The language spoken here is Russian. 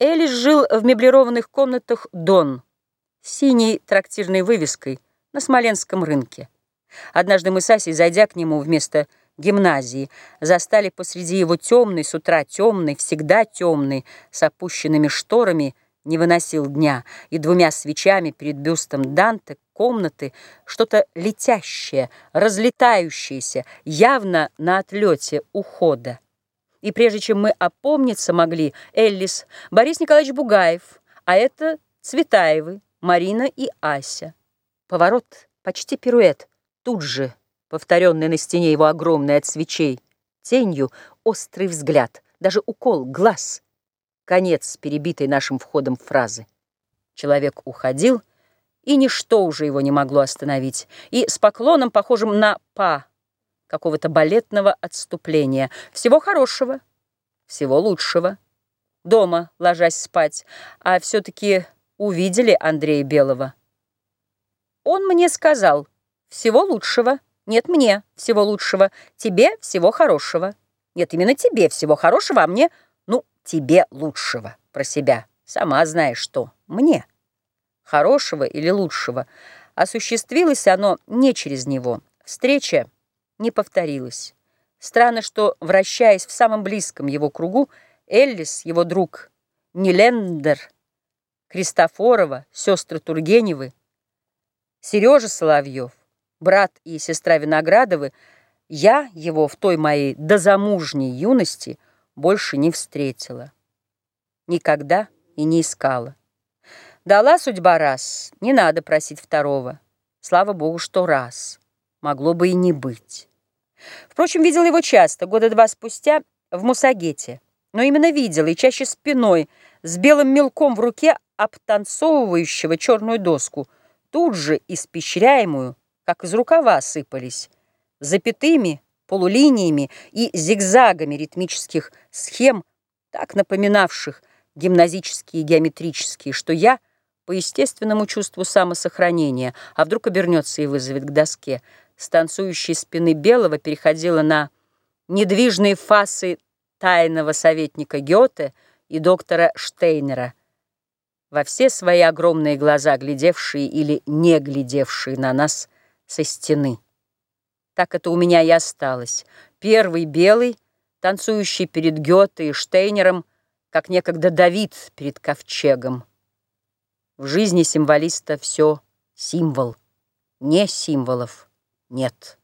Элис жил в меблированных комнатах «Дон» с синей трактирной вывеской на Смоленском рынке. Однажды мы с Асей, зайдя к нему вместо гимназии, застали посреди его темной, с утра темной, всегда темной, с опущенными шторами, не выносил дня, и двумя свечами перед бюстом Данте комнаты что-то летящее, разлетающееся, явно на отлете ухода. И прежде чем мы опомниться могли, Эллис, Борис Николаевич Бугаев, а это Цветаевы, Марина и Ася. Поворот, почти пируэт, тут же, повторенный на стене его огромный от свечей, тенью острый взгляд, даже укол, глаз. Конец перебитой нашим входом фразы. Человек уходил, и ничто уже его не могло остановить, и с поклоном, похожим на «па», какого-то балетного отступления. Всего хорошего, всего лучшего. Дома, ложась спать, а все-таки увидели Андрея Белого. Он мне сказал, всего лучшего. Нет, мне всего лучшего. Тебе всего хорошего. Нет, именно тебе всего хорошего, а мне, ну, тебе лучшего. Про себя. Сама знаешь что. Мне. Хорошего или лучшего. Осуществилось оно не через него. Встреча не повторилось. Странно, что, вращаясь в самом близком его кругу, Эллис, его друг, Нилендер, Кристофорова, сестры Тургеневы, Сережа Соловьев, брат и сестра Виноградовы, я его в той моей дозамужней юности больше не встретила. Никогда и не искала. Дала судьба раз, не надо просить второго. Слава Богу, что раз могло бы и не быть. Впрочем, видел его часто, года два спустя, в Мусагете. Но именно видел, и чаще спиной, с белым мелком в руке, обтанцовывающего черную доску, тут же испещряемую, как из рукава сыпались, запятыми, полулиниями и зигзагами ритмических схем, так напоминавших гимназические и геометрические, что я, по естественному чувству самосохранения, а вдруг обернется и вызовет к доске, с танцующей спины Белого переходила на недвижные фасы тайного советника Гёте и доктора Штейнера, во все свои огромные глаза, глядевшие или не глядевшие на нас со стены. Так это у меня и осталось. Первый белый, танцующий перед Гёте и Штейнером, как некогда Давид перед ковчегом. В жизни символиста все символ, не символов нет.